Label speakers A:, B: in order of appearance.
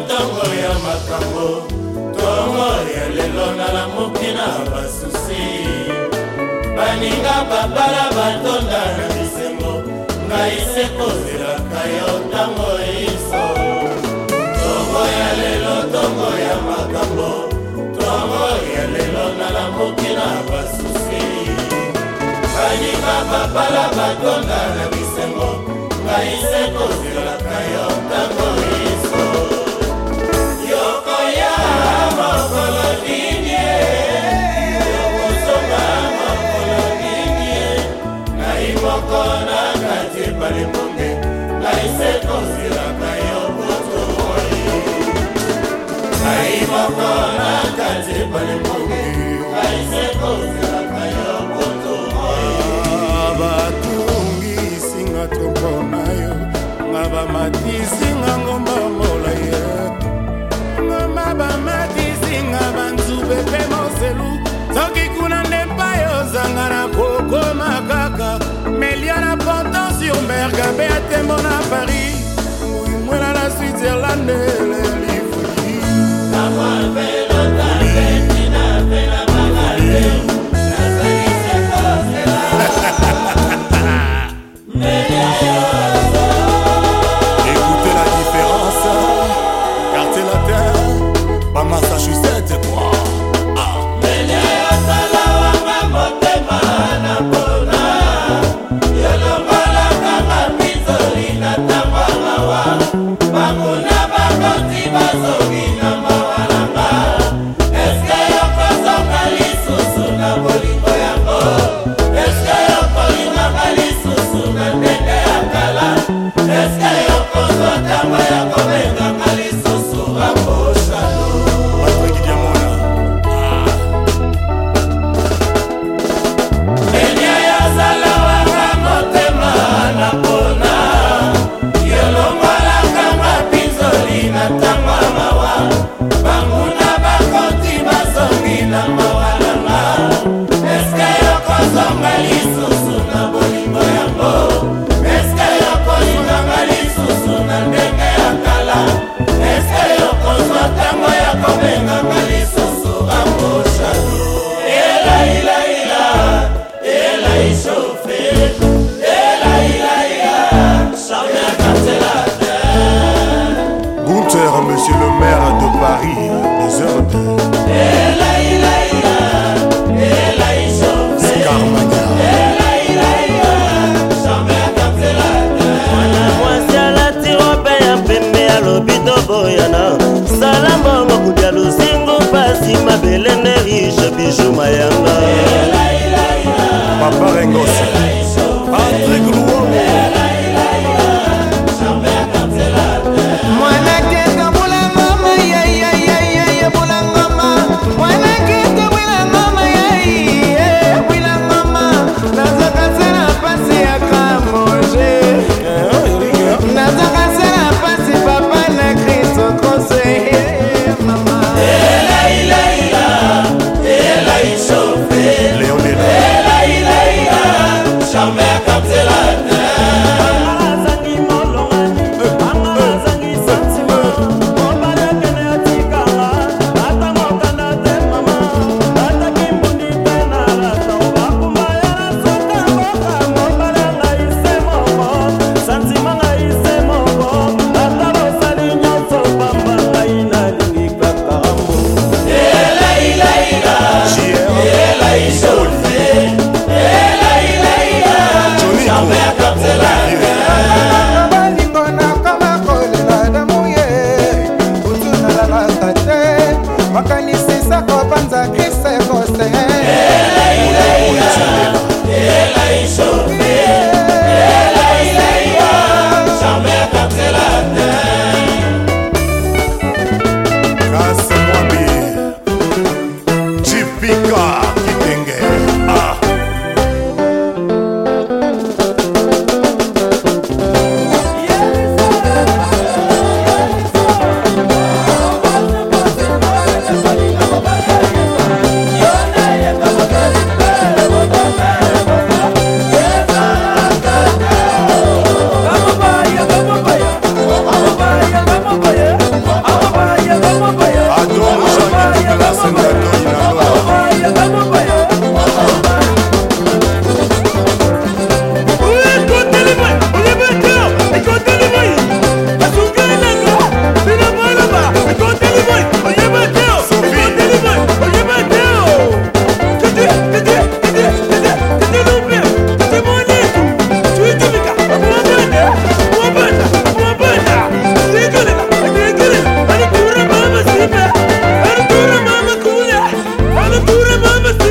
A: ntango ya makambo ntongo ya lelo nalamuki na basusi baninga babala batonda na bisengo ngai se kozelaka yo ntango iso ntongo ya lelo ntongo ya makambo ntongo ya lelo nalamuki na basusi baninga babala batonda na bisengo ngai se kozelaka yo But it mabe atembo na paris nguimwela na switzerlande soul. Natura Mama